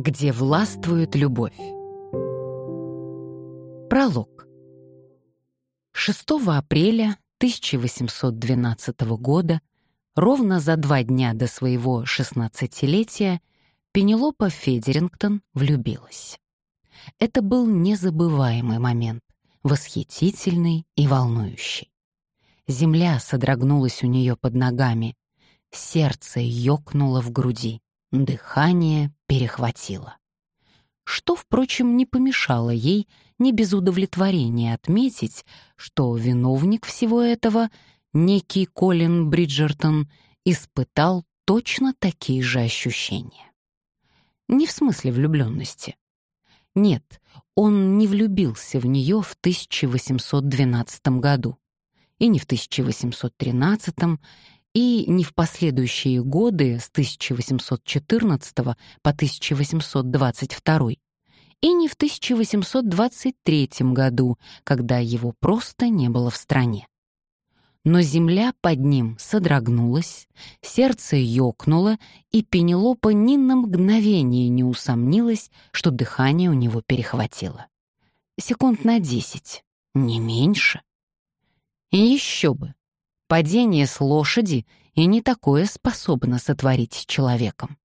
Где властвует любовь. Пролог. 6 апреля 1812 года, ровно за два дня до своего 16-летия, Пенелопа Федерингтон влюбилась. Это был незабываемый момент, восхитительный и волнующий. Земля содрогнулась у нее под ногами, сердце ёкнуло в груди, дыхание перехватило. Что, впрочем, не помешало ей не без удовлетворения отметить, что виновник всего этого, некий Колин Бриджертон, испытал точно такие же ощущения. Не в смысле влюбленности. Нет, он не влюбился в нее в 1812 году и не в 1813, и не в последующие годы с 1814 по 1822, и не в 1823 году, когда его просто не было в стране. Но земля под ним содрогнулась, сердце ёкнуло, и Пенелопа ни на мгновение не усомнилась, что дыхание у него перехватило. Секунд на десять, не меньше. Еще бы. Падение с лошади и не такое способно сотворить с человеком.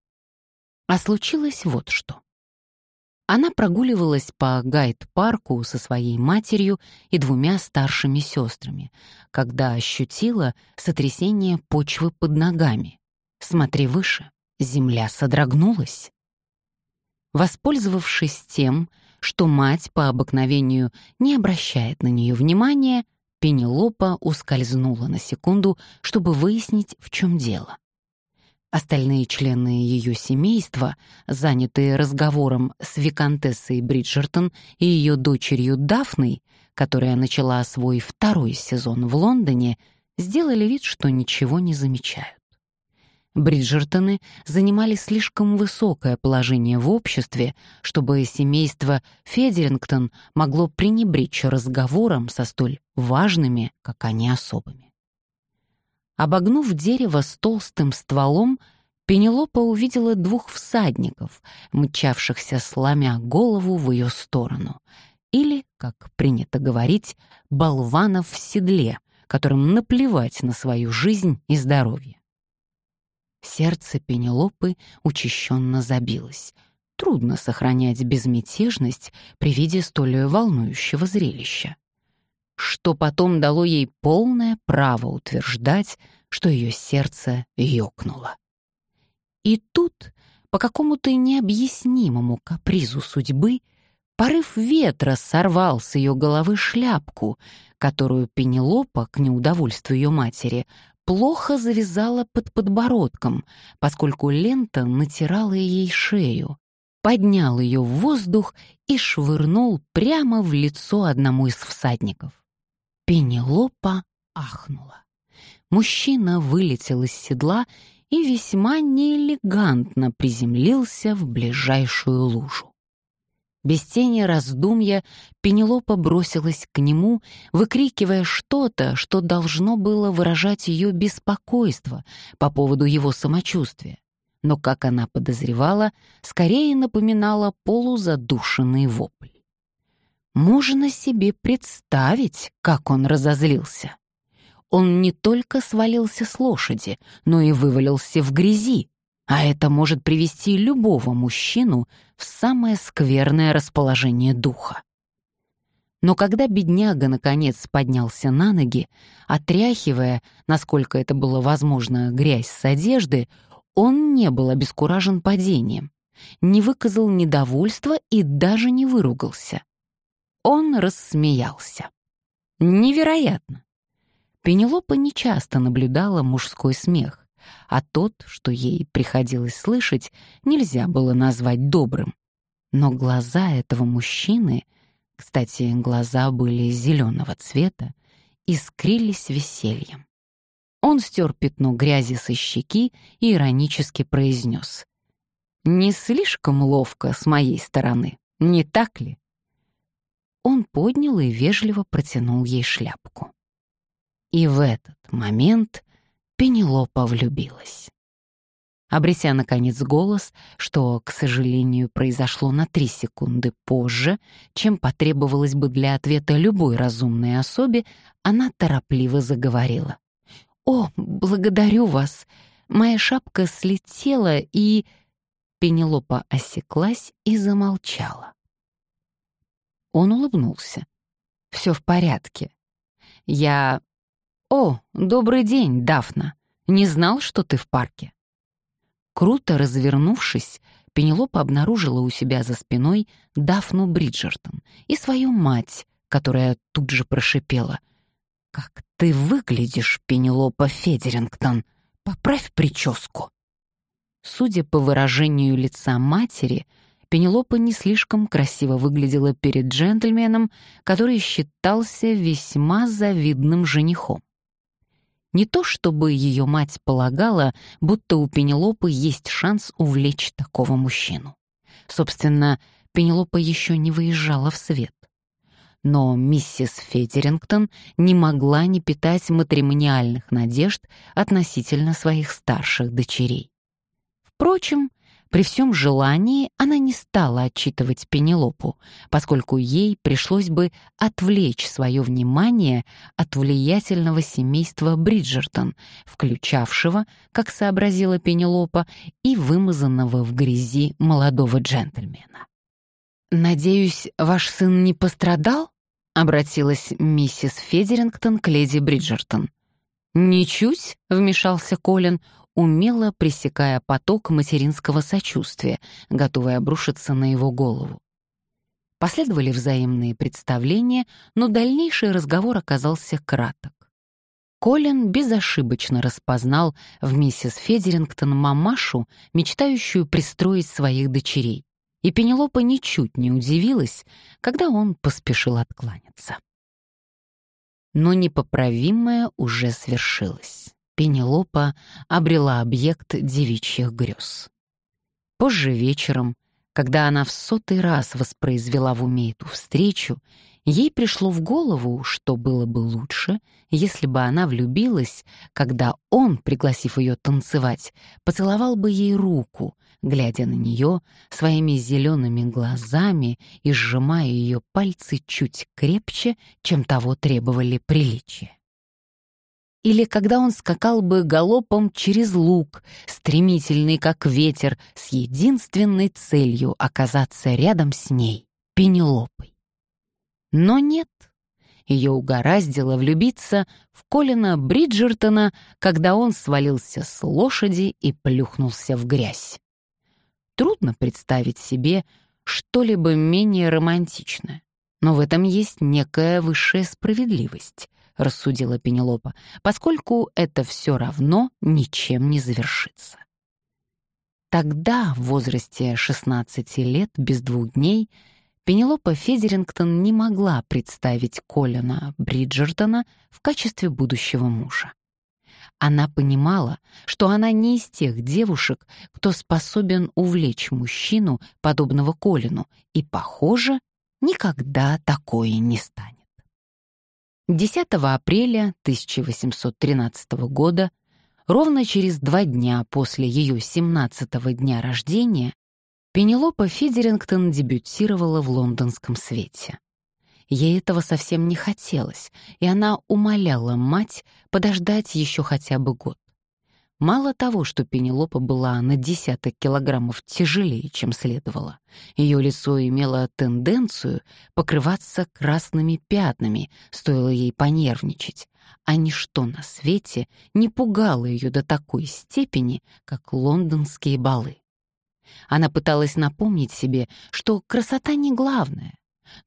А случилось вот что. Она прогуливалась по гайд-парку со своей матерью и двумя старшими сестрами, когда ощутила сотрясение почвы под ногами. Смотри выше, земля содрогнулась. Воспользовавшись тем, что мать по обыкновению не обращает на нее внимания, Пенелопа ускользнула на секунду, чтобы выяснить, в чем дело. Остальные члены ее семейства, занятые разговором с виконтессой Бриджертон и ее дочерью Дафной, которая начала свой второй сезон в Лондоне, сделали вид, что ничего не замечают. Бриджертоны занимали слишком высокое положение в обществе, чтобы семейство Федерингтон могло пренебречь разговором со столь важными, как они, особами. Обогнув дерево с толстым стволом, Пенелопа увидела двух всадников, мчавшихся сломя голову в ее сторону, или, как принято говорить, болванов в седле, которым наплевать на свою жизнь и здоровье. Сердце Пенелопы учащенно забилось. Трудно сохранять безмятежность при виде столь волнующего зрелища. Что потом дало ей полное право утверждать, что ее сердце ёкнуло. И тут, по какому-то необъяснимому капризу судьбы, порыв ветра сорвал с ее головы шляпку, которую Пенелопа, к неудовольствию ее матери, плохо завязала под подбородком, поскольку лента натирала ей шею, поднял ее в воздух и швырнул прямо в лицо одному из всадников. Пенелопа ахнула. Мужчина вылетел из седла и весьма неэлегантно приземлился в ближайшую лужу. Без тени раздумья Пенелопа бросилась к нему, выкрикивая что-то, что должно было выражать ее беспокойство по поводу его самочувствия, но, как она подозревала, скорее напоминала полузадушенный вопль. Можно себе представить, как он разозлился. Он не только свалился с лошади, но и вывалился в грязи, а это может привести любого мужчину в самое скверное расположение духа. Но когда бедняга наконец поднялся на ноги, отряхивая, насколько это было возможно, грязь с одежды, он не был обескуражен падением, не выказал недовольства и даже не выругался. Он рассмеялся. Невероятно! Пенелопа нечасто наблюдала мужской смех а тот, что ей приходилось слышать, нельзя было назвать добрым. Но глаза этого мужчины, кстати, глаза были зеленого цвета, искрились весельем. Он стер пятно грязи со щеки и иронически произнес. «Не слишком ловко с моей стороны, не так ли?» Он поднял и вежливо протянул ей шляпку. И в этот момент Пенелопа влюбилась. Обретя, наконец, голос, что, к сожалению, произошло на три секунды позже, чем потребовалось бы для ответа любой разумной особе, она торопливо заговорила. «О, благодарю вас! Моя шапка слетела, и...» Пенелопа осеклась и замолчала. Он улыбнулся. «Все в порядке. Я... О, добрый день, Дафна. Не знал, что ты в парке». Круто развернувшись, Пенелопа обнаружила у себя за спиной Дафну Бриджертон и свою мать, которая тут же прошипела. «Как ты выглядишь, Пенелопа Федерингтон! Поправь прическу!» Судя по выражению лица матери, Пенелопа не слишком красиво выглядела перед джентльменом, который считался весьма завидным женихом. Не то чтобы ее мать полагала, будто у Пенелопы есть шанс увлечь такого мужчину. Собственно, Пенелопа еще не выезжала в свет. Но миссис Федерингтон не могла не питать матримониальных надежд относительно своих старших дочерей. Впрочем, при всем желании она не стала отчитывать Пенелопу, поскольку ей пришлось бы отвлечь свое внимание от влиятельного семейства Бриджертон, включавшего, как сообразила Пенелопа, и вымазанного в грязи молодого джентльмена. «Надеюсь, ваш сын не пострадал?» — обратилась миссис Федерингтон к леди Бриджертон. «Ничуть», — вмешался Колин, умело пресекая поток материнского сочувствия, готовый обрушиться на его голову. Последовали взаимные представления, но дальнейший разговор оказался краток. Колин безошибочно распознал в миссис Федерингтон мамашу, мечтающую пристроить своих дочерей, и Пенелопа ничуть не удивилась, когда он поспешил откланяться. Но непоправимое уже свершилось. Пенелопа обрела объект девичьих грез. Позже вечером, когда она в сотый раз воспроизвела в уме эту встречу, ей пришло в голову, что было бы лучше, если бы она влюбилась, когда он, пригласив ее танцевать, поцеловал бы ей руку, глядя на нее своими зелеными глазами и сжимая ее пальцы чуть крепче, чем того требовали приличия или когда он скакал бы галопом через луг, стремительный как ветер, с единственной целью оказаться рядом с ней, Пенелопой. Но нет, ее угораздило влюбиться в Колина Бриджертона, когда он свалился с лошади и плюхнулся в грязь. Трудно представить себе что-либо менее романтичное, но в этом есть некая высшая справедливость —— рассудила Пенелопа, поскольку это все равно ничем не завершится. Тогда, в возрасте 16 лет, без двух дней, Пенелопа Федерингтон не могла представить Колина Бриджертона в качестве будущего мужа. Она понимала, что она не из тех девушек, кто способен увлечь мужчину, подобного Колину, и, похоже, никогда такое не станет. 10 апреля 1813 года, ровно через два дня после ее 17-го дня рождения, Пенелопа Фидерингтон дебютировала в лондонском свете. Ей этого совсем не хотелось, и она умоляла мать подождать еще хотя бы год. Мало того, что Пенелопа была на десяток килограммов тяжелее, чем следовало, ее лицо имело тенденцию покрываться красными пятнами, стоило ей понервничать, а ничто на свете не пугало ее до такой степени, как лондонские балы. Она пыталась напомнить себе, что красота не главное,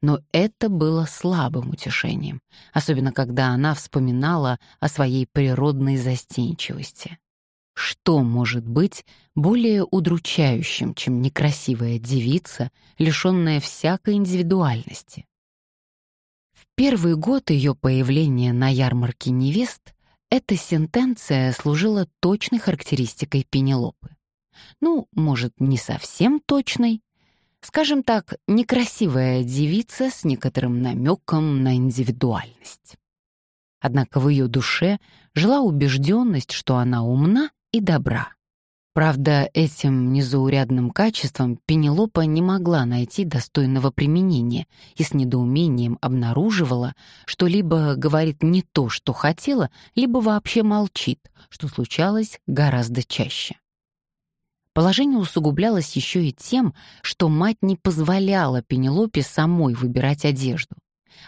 но это было слабым утешением, особенно когда она вспоминала о своей природной застенчивости. Что может быть более удручающим, чем некрасивая девица, лишенная всякой индивидуальности? В первый год ее появления на ярмарке невест эта сентенция служила точной характеристикой Пенелопы. Ну, может, не совсем точной. Скажем так, некрасивая девица с некоторым намеком на индивидуальность. Однако в ее душе жила убежденность, что она умна и добра. Правда, этим незаурядным качеством Пенелопа не могла найти достойного применения и с недоумением обнаруживала, что либо говорит не то, что хотела, либо вообще молчит, что случалось гораздо чаще. Положение усугублялось еще и тем, что мать не позволяла Пенелопе самой выбирать одежду.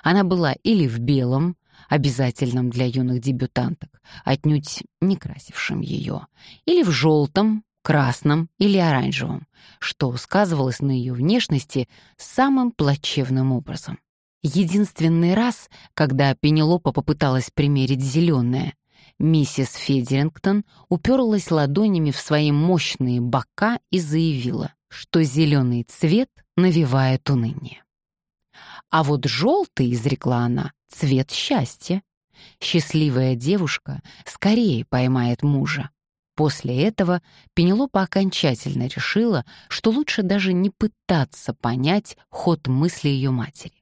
Она была или в белом, обязательном для юных дебютанток, отнюдь не красившим ее, или в желтом, красном или оранжевом, что сказывалось на ее внешности самым плачевным образом. Единственный раз, когда Пенелопа попыталась примерить зеленое, миссис Федерингтон уперлась ладонями в свои мощные бока и заявила, что зеленый цвет навевает уныние. А вот желтый, изрекла она, цвет счастья. Счастливая девушка скорее поймает мужа. После этого Пенелопа окончательно решила, что лучше даже не пытаться понять ход мысли ее матери.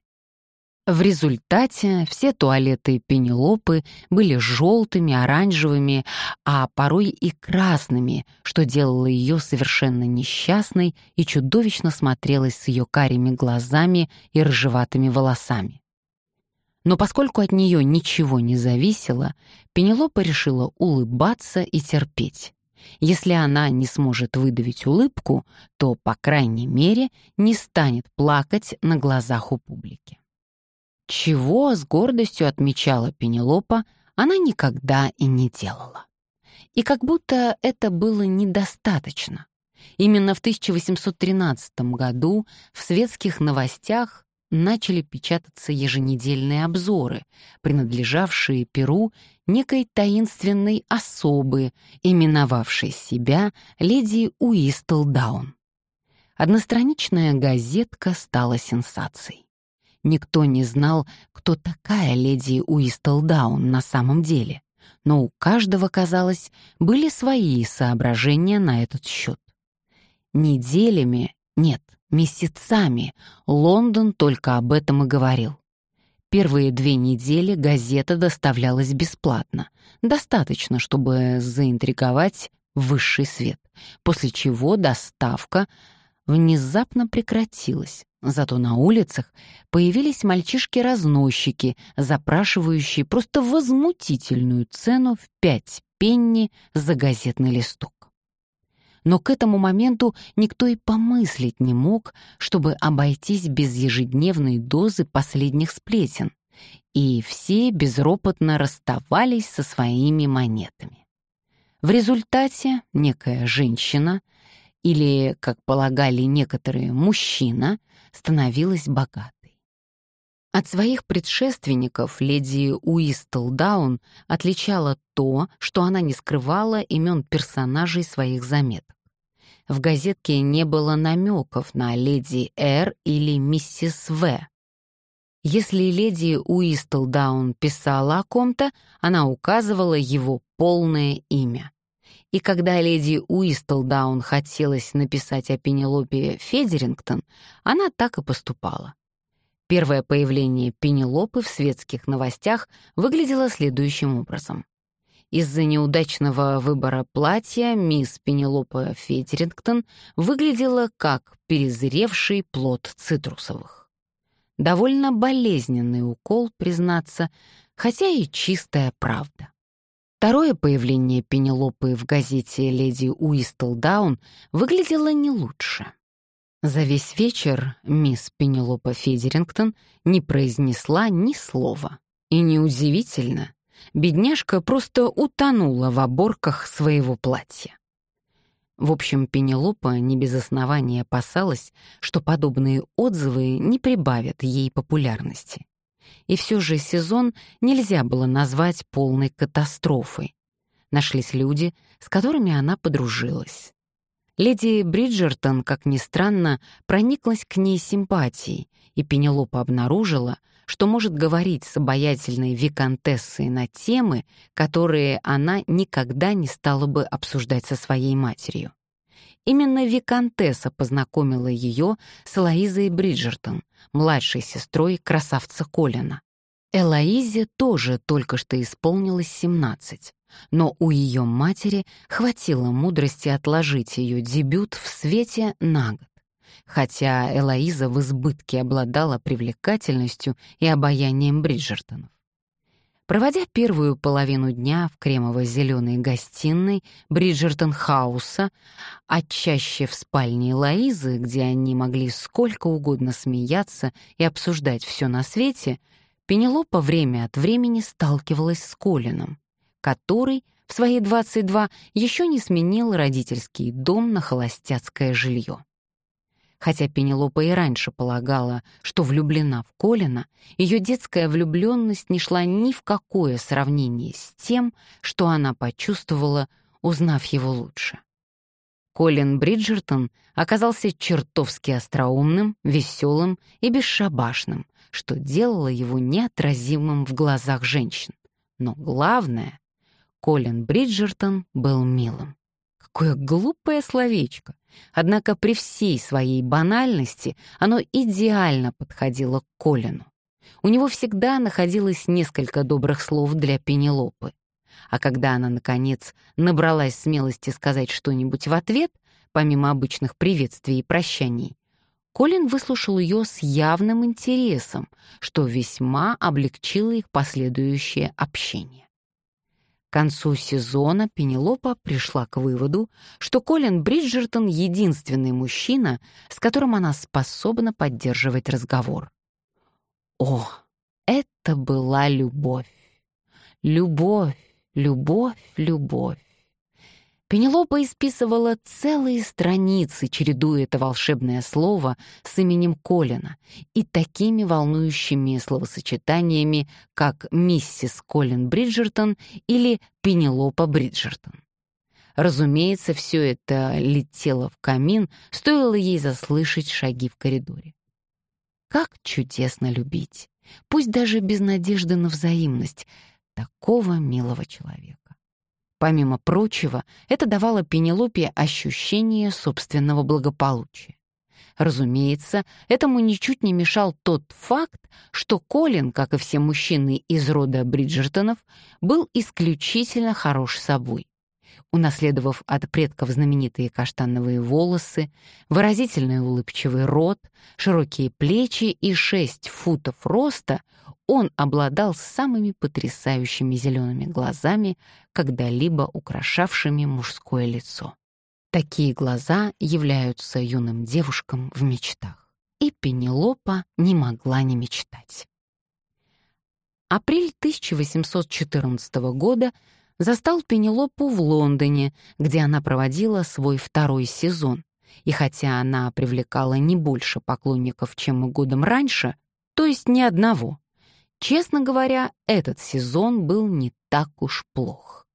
В результате все туалеты Пенелопы были желтыми, оранжевыми, а порой и красными, что делало ее совершенно несчастной и чудовищно смотрелась с ее карими глазами и рыжеватыми волосами. Но поскольку от нее ничего не зависело, Пенелопа решила улыбаться и терпеть. Если она не сможет выдавить улыбку, то, по крайней мере, не станет плакать на глазах у публики. Чего с гордостью отмечала Пенелопа, она никогда и не делала. И как будто это было недостаточно. Именно в 1813 году в светских новостях начали печататься еженедельные обзоры, принадлежавшие Перу некой таинственной особы, именовавшей себя леди Уистлдаун. Одностраничная газетка стала сенсацией. Никто не знал, кто такая леди Уистлдаун на самом деле, но у каждого, казалось, были свои соображения на этот счет. Неделями, нет, месяцами Лондон только об этом и говорил. Первые две недели газета доставлялась бесплатно, достаточно, чтобы заинтриговать высший свет, после чего доставка внезапно прекратилась, Зато на улицах появились мальчишки-разносчики, запрашивающие просто возмутительную цену в пять пенни за газетный листок. Но к этому моменту никто и помыслить не мог, чтобы обойтись без ежедневной дозы последних сплетен, и все безропотно расставались со своими монетами. В результате некая женщина — или, как полагали некоторые, мужчина, становилась богатой. От своих предшественников леди Уистлдаун отличала то, что она не скрывала имен персонажей своих заметок. В газетке не было намеков на леди Р или миссис В. Если леди Уистлдаун писала о ком-то, она указывала его полное имя и когда леди Уистлдаун хотелось написать о Пенелопе Федерингтон, она так и поступала. Первое появление Пенелопы в светских новостях выглядело следующим образом. Из-за неудачного выбора платья мисс Пенелопа Федерингтон выглядела как перезревший плод цитрусовых. Довольно болезненный укол, признаться, хотя и чистая правда. Второе появление Пенелопы в газете «Леди Уистлдаун» выглядело не лучше. За весь вечер мисс Пенелопа Федерингтон не произнесла ни слова. И неудивительно, бедняжка просто утонула в оборках своего платья. В общем, Пенелопа не без основания опасалась, что подобные отзывы не прибавят ей популярности. И все же сезон нельзя было назвать полной катастрофой. Нашлись люди, с которыми она подружилась. Леди Бриджертон, как ни странно, прониклась к ней симпатией, и Пенелопа обнаружила, что может говорить с обаятельной виконтессой на темы, которые она никогда не стала бы обсуждать со своей матерью. Именно Викантесса познакомила ее с Элоизой Бриджертон, младшей сестрой красавца Колина. Элоизе тоже только что исполнилось 17, но у ее матери хватило мудрости отложить ее дебют в свете на год, хотя Элоиза в избытке обладала привлекательностью и обаянием Бриджертонов. Проводя первую половину дня в кремово-зеленой гостиной Бриджертон-хауса, а чаще в спальне Лоизы, где они могли сколько угодно смеяться и обсуждать все на свете, Пенелопа время от времени сталкивалась с Колином, который в свои 22 еще не сменил родительский дом на холостяцкое жилье. Хотя Пенелопа и раньше полагала, что влюблена в Колина, ее детская влюбленность не шла ни в какое сравнение с тем, что она почувствовала, узнав его лучше. Колин Бриджертон оказался чертовски остроумным, веселым и бесшабашным, что делало его неотразимым в глазах женщин. Но главное, Колин Бриджертон был милым. Какое глупое словечко. Однако при всей своей банальности оно идеально подходило к Колину. У него всегда находилось несколько добрых слов для Пенелопы. А когда она, наконец, набралась смелости сказать что-нибудь в ответ, помимо обычных приветствий и прощаний, Колин выслушал ее с явным интересом, что весьма облегчило их последующее общение. Концу сезона Пенелопа пришла к выводу, что Колин Бриджертон — единственный мужчина, с которым она способна поддерживать разговор. О, это была любовь! Любовь, любовь, любовь! Пенелопа исписывала целые страницы, чередуя это волшебное слово с именем Колина и такими волнующими словосочетаниями, как «миссис Колин Бриджертон» или «Пенелопа Бриджертон». Разумеется, все это летело в камин, стоило ей заслышать шаги в коридоре. Как чудесно любить, пусть даже без надежды на взаимность, такого милого человека. Помимо прочего, это давало Пенелопе ощущение собственного благополучия. Разумеется, этому ничуть не мешал тот факт, что Колин, как и все мужчины из рода Бриджертонов, был исключительно хорош собой. Унаследовав от предков знаменитые каштановые волосы, выразительный улыбчивый рот, широкие плечи и шесть футов роста, он обладал самыми потрясающими зелеными глазами, когда-либо украшавшими мужское лицо. Такие глаза являются юным девушкам в мечтах. И Пенелопа не могла не мечтать. Апрель 1814 года застал Пенелопу в Лондоне, где она проводила свой второй сезон. И хотя она привлекала не больше поклонников, чем годом раньше, то есть ни одного, честно говоря, этот сезон был не так уж плох.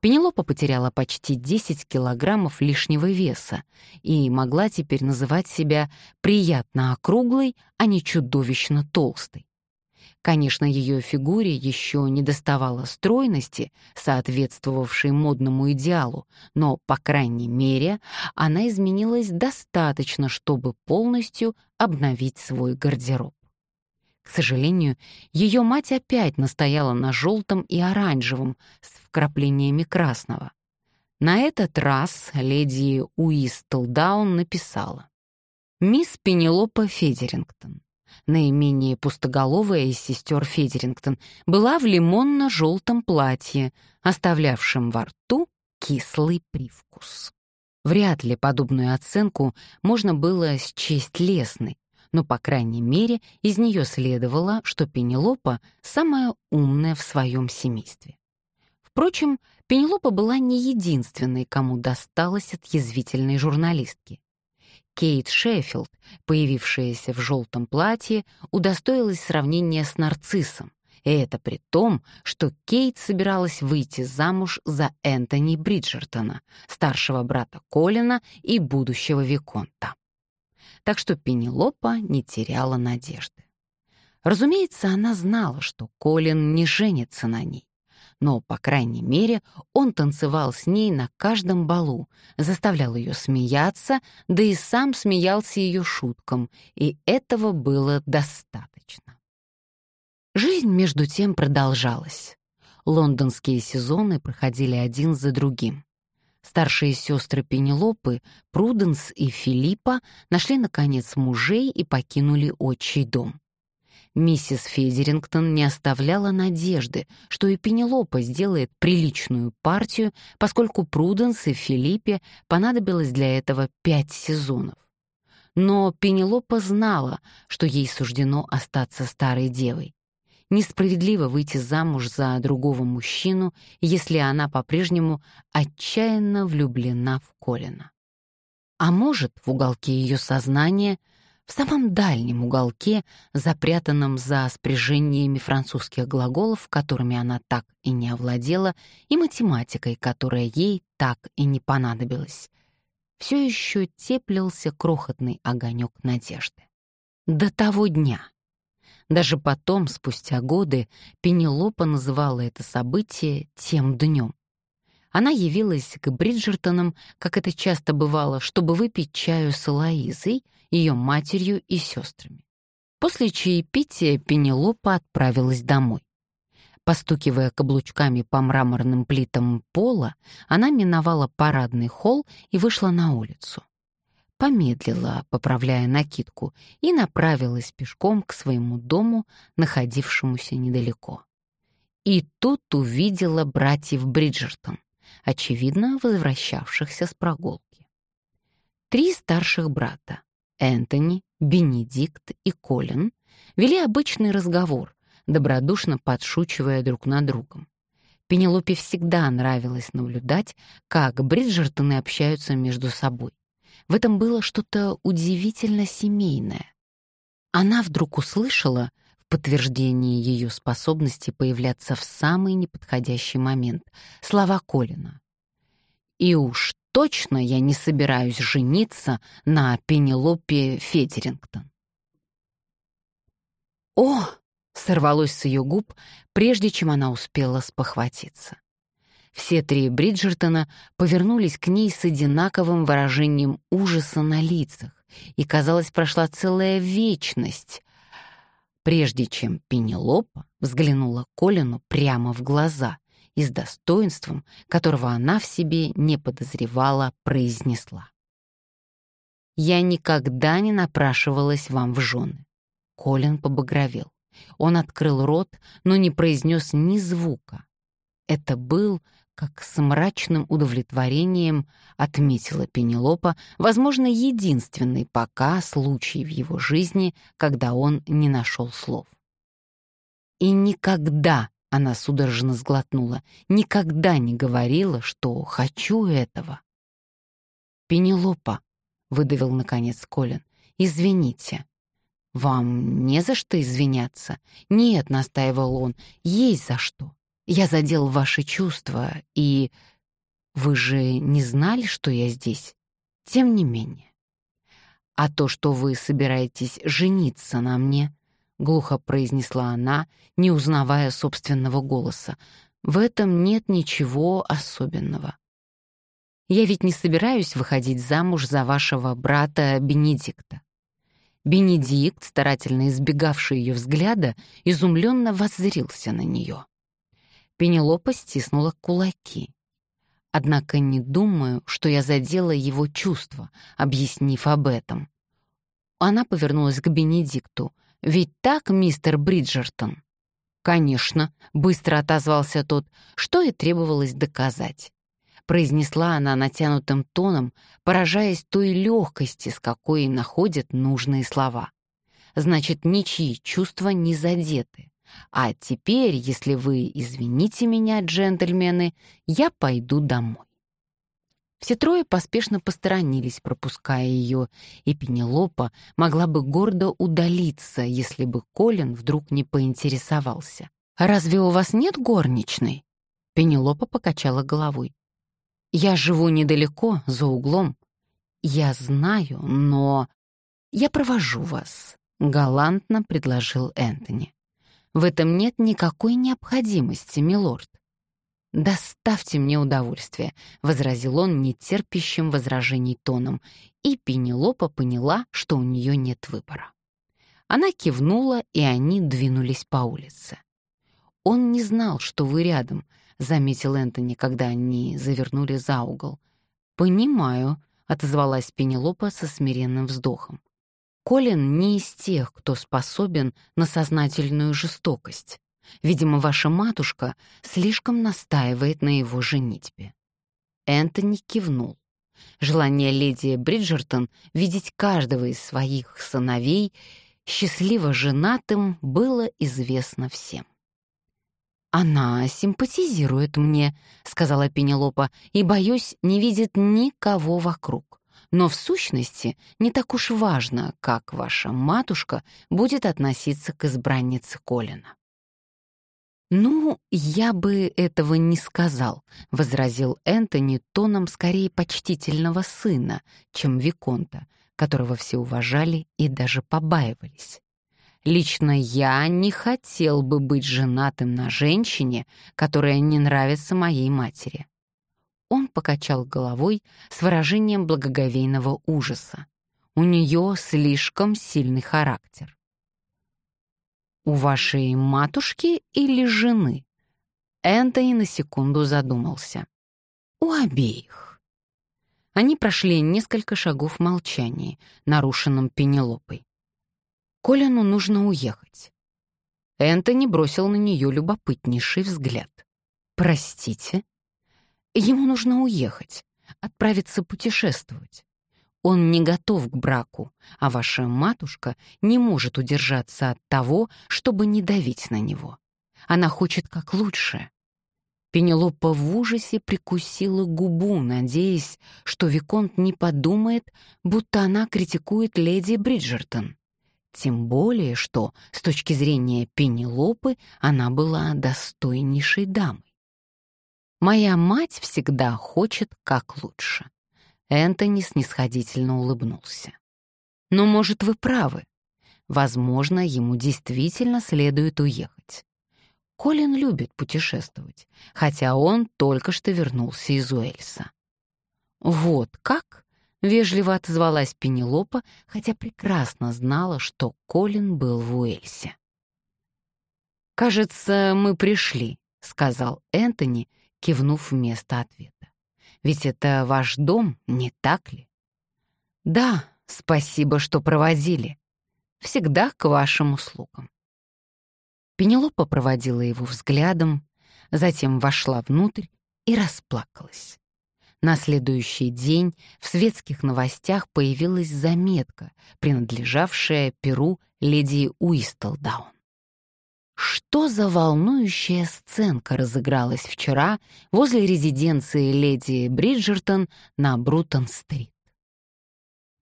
Пенелопа потеряла почти 10 килограммов лишнего веса и могла теперь называть себя приятно округлой, а не чудовищно толстой. Конечно, ее фигуре еще не доставало стройности, соответствовавшей модному идеалу, но, по крайней мере, она изменилась достаточно, чтобы полностью обновить свой гардероб. К сожалению, ее мать опять настояла на желтом и оранжевом с вкраплениями красного. На этот раз леди Уистлдаун написала «Мисс Пенелопа Федерингтон, наименее пустоголовая из сестер Федерингтон, была в лимонно-желтом платье, оставлявшем во рту кислый привкус. Вряд ли подобную оценку можно было счесть лестной, но, по крайней мере, из нее следовало, что Пенелопа самая умная в своем семействе. Впрочем, Пенелопа была не единственной, кому досталось от язвительной журналистки. Кейт Шеффилд, появившаяся в желтом платье, удостоилась сравнения с нарциссом, и это при том, что Кейт собиралась выйти замуж за Энтони Бриджертона, старшего брата Колина и будущего Виконта. Так что Пенелопа не теряла надежды. Разумеется, она знала, что Колин не женится на ней но, по крайней мере, он танцевал с ней на каждом балу, заставлял ее смеяться, да и сам смеялся ее шуткам, и этого было достаточно. Жизнь, между тем, продолжалась. Лондонские сезоны проходили один за другим. Старшие сестры Пенелопы, Пруденс и Филиппа, нашли, наконец, мужей и покинули отчий дом. Миссис Федерингтон не оставляла надежды, что и Пенелопа сделает приличную партию, поскольку Пруденс и Филиппе понадобилось для этого пять сезонов. Но Пенелопа знала, что ей суждено остаться старой девой. Несправедливо выйти замуж за другого мужчину, если она по-прежнему отчаянно влюблена в Колина. А может, в уголке ее сознания — в самом дальнем уголке, запрятанном за спряжениями французских глаголов, которыми она так и не овладела, и математикой, которая ей так и не понадобилась. Все еще теплился крохотный огонек надежды. До того дня. Даже потом, спустя годы, Пенелопа называла это событие тем днем. Она явилась к Бриджертонам, как это часто бывало, чтобы выпить чаю с Элоизой, ее матерью и сестрами. После чаепития Пенелопа отправилась домой. Постукивая каблучками по мраморным плитам пола, она миновала парадный холл и вышла на улицу. Помедлила, поправляя накидку, и направилась пешком к своему дому, находившемуся недалеко. И тут увидела братьев Бриджертон очевидно, возвращавшихся с прогулки. Три старших брата — Энтони, Бенедикт и Колин — вели обычный разговор, добродушно подшучивая друг над другом. Пенелопе всегда нравилось наблюдать, как Бриджертоны общаются между собой. В этом было что-то удивительно семейное. Она вдруг услышала, подтверждение ее способности появляться в самый неподходящий момент. Слова Колина. «И уж точно я не собираюсь жениться на Пенелопе Федерингтон». «О!» — сорвалось с ее губ, прежде чем она успела спохватиться. Все три Бриджертона повернулись к ней с одинаковым выражением ужаса на лицах, и, казалось, прошла целая вечность, прежде чем Пенелопа взглянула Колину прямо в глаза и с достоинством, которого она в себе не подозревала, произнесла. «Я никогда не напрашивалась вам в жены». Колин побагровел. Он открыл рот, но не произнес ни звука. Это был как с мрачным удовлетворением отметила Пенелопа, возможно, единственный пока случай в его жизни, когда он не нашел слов. И никогда, она судорожно сглотнула, никогда не говорила, что хочу этого. «Пенелопа», — выдавил наконец Колин, — «извините». «Вам не за что извиняться?» «Нет», — настаивал он, — «есть за что. Я задел ваши чувства, и вы же не знали, что я здесь? Тем не менее. А то, что вы собираетесь жениться на мне, глухо произнесла она, не узнавая собственного голоса, в этом нет ничего особенного. Я ведь не собираюсь выходить замуж за вашего брата Бенедикта. Бенедикт, старательно избегавший ее взгляда, изумленно воззрился на нее. Пенелопа стиснула кулаки. Однако не думаю, что я задела его чувства, объяснив об этом. Она повернулась к Бенедикту. «Ведь так, мистер Бриджертон?» «Конечно», — быстро отозвался тот, что и требовалось доказать. Произнесла она натянутым тоном, поражаясь той легкости, с какой находят нужные слова. «Значит, ничьи чувства не задеты. А теперь, если вы извините меня, джентльмены, я пойду домой. Все трое поспешно посторонились, пропуская ее, и Пенелопа могла бы гордо удалиться, если бы Колин вдруг не поинтересовался. «Разве у вас нет горничной?» Пенелопа покачала головой. «Я живу недалеко, за углом. Я знаю, но...» «Я провожу вас», — галантно предложил Энтони. В этом нет никакой необходимости, милорд. «Доставьте мне удовольствие», — возразил он нетерпящим возражений тоном, и Пенелопа поняла, что у нее нет выбора. Она кивнула, и они двинулись по улице. «Он не знал, что вы рядом», — заметил Энтони, когда они завернули за угол. «Понимаю», — отозвалась Пенелопа со смиренным вздохом. «Колин не из тех, кто способен на сознательную жестокость. Видимо, ваша матушка слишком настаивает на его женитьбе». Энтони кивнул. Желание леди Бриджертон видеть каждого из своих сыновей счастливо женатым было известно всем. «Она симпатизирует мне», — сказала Пенелопа, «и, боюсь, не видит никого вокруг. Но в сущности не так уж важно, как ваша матушка будет относиться к избраннице Колина». «Ну, я бы этого не сказал», — возразил Энтони тоном скорее почтительного сына, чем Виконта, которого все уважали и даже побаивались. Лично я не хотел бы быть женатым на женщине, которая не нравится моей матери. Он покачал головой с выражением благоговейного ужаса. У нее слишком сильный характер. «У вашей матушки или жены?» Энтони на секунду задумался. «У обеих». Они прошли несколько шагов молчания, нарушенном Пенелопой. Колину нужно уехать. Энтони бросил на нее любопытнейший взгляд. «Простите?» Ему нужно уехать, отправиться путешествовать. Он не готов к браку, а ваша матушка не может удержаться от того, чтобы не давить на него. Она хочет как лучше. Пенелопа в ужасе прикусила губу, надеясь, что Виконт не подумает, будто она критикует леди Бриджертон. Тем более, что, с точки зрения Пенелопы, она была достойнейшей дамой. «Моя мать всегда хочет как лучше», Энтони снисходительно улыбнулся. «Но, может, вы правы. Возможно, ему действительно следует уехать. Колин любит путешествовать, хотя он только что вернулся из Уэльса». «Вот как?» — вежливо отозвалась Пенелопа, хотя прекрасно знала, что Колин был в Уэльсе. «Кажется, мы пришли», — сказал Энтони, кивнув вместо ответа. Ведь это ваш дом, не так ли? Да, спасибо, что проводили. Всегда к вашим услугам. Пенелопа проводила его взглядом, затем вошла внутрь и расплакалась. На следующий день в светских новостях появилась заметка, принадлежавшая перу леди Уистлдаун. Что за волнующая сценка разыгралась вчера возле резиденции леди Бриджертон на Брутон-стрит?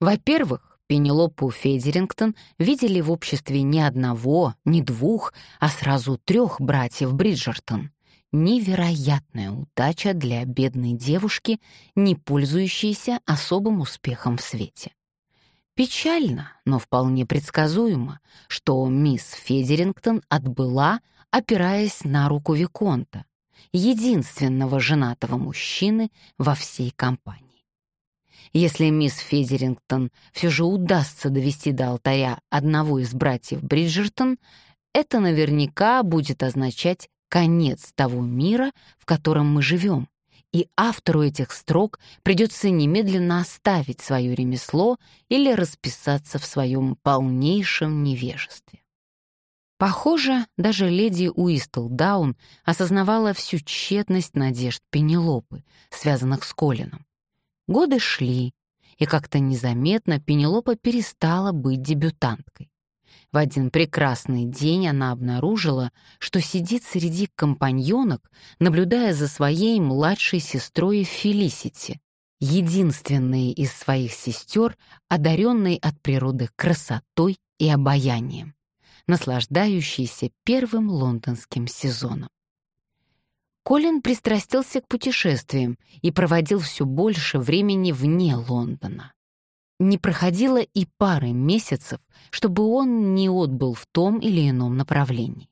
Во-первых, Пенелопу Федерингтон видели в обществе не одного, не двух, а сразу трех братьев Бриджертон. Невероятная удача для бедной девушки, не пользующейся особым успехом в свете. Печально, но вполне предсказуемо, что мисс Федерингтон отбыла, опираясь на руку Виконта, единственного женатого мужчины во всей компании. Если мисс Федерингтон все же удастся довести до алтаря одного из братьев Бриджертон, это наверняка будет означать конец того мира, в котором мы живем, и автору этих строк придется немедленно оставить свое ремесло или расписаться в своем полнейшем невежестве. Похоже, даже леди Уистлдаун осознавала всю тщетность надежд Пенелопы, связанных с Колином. Годы шли, и как-то незаметно Пенелопа перестала быть дебютанткой. В один прекрасный день она обнаружила, что сидит среди компаньонок, наблюдая за своей младшей сестрой Фелисити, единственной из своих сестер, одаренной от природы красотой и обаянием, наслаждающейся первым лондонским сезоном. Колин пристрастился к путешествиям и проводил все больше времени вне Лондона. Не проходило и пары месяцев, чтобы он не отбыл в том или ином направлении.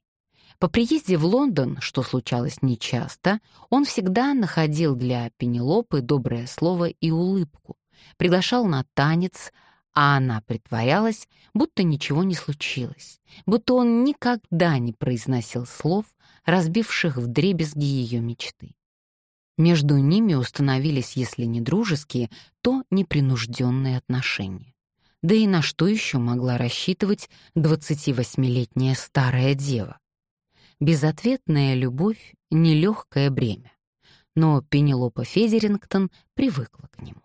По приезде в Лондон, что случалось нечасто, он всегда находил для Пенелопы доброе слово и улыбку, приглашал на танец, а она притворялась, будто ничего не случилось, будто он никогда не произносил слов, разбивших вдребезги ее мечты. Между ними установились, если не дружеские, то непринужденные отношения. Да и на что еще могла рассчитывать 28-летняя старая дева? Безответная любовь — нелегкое бремя. Но Пенелопа Федерингтон привыкла к нему.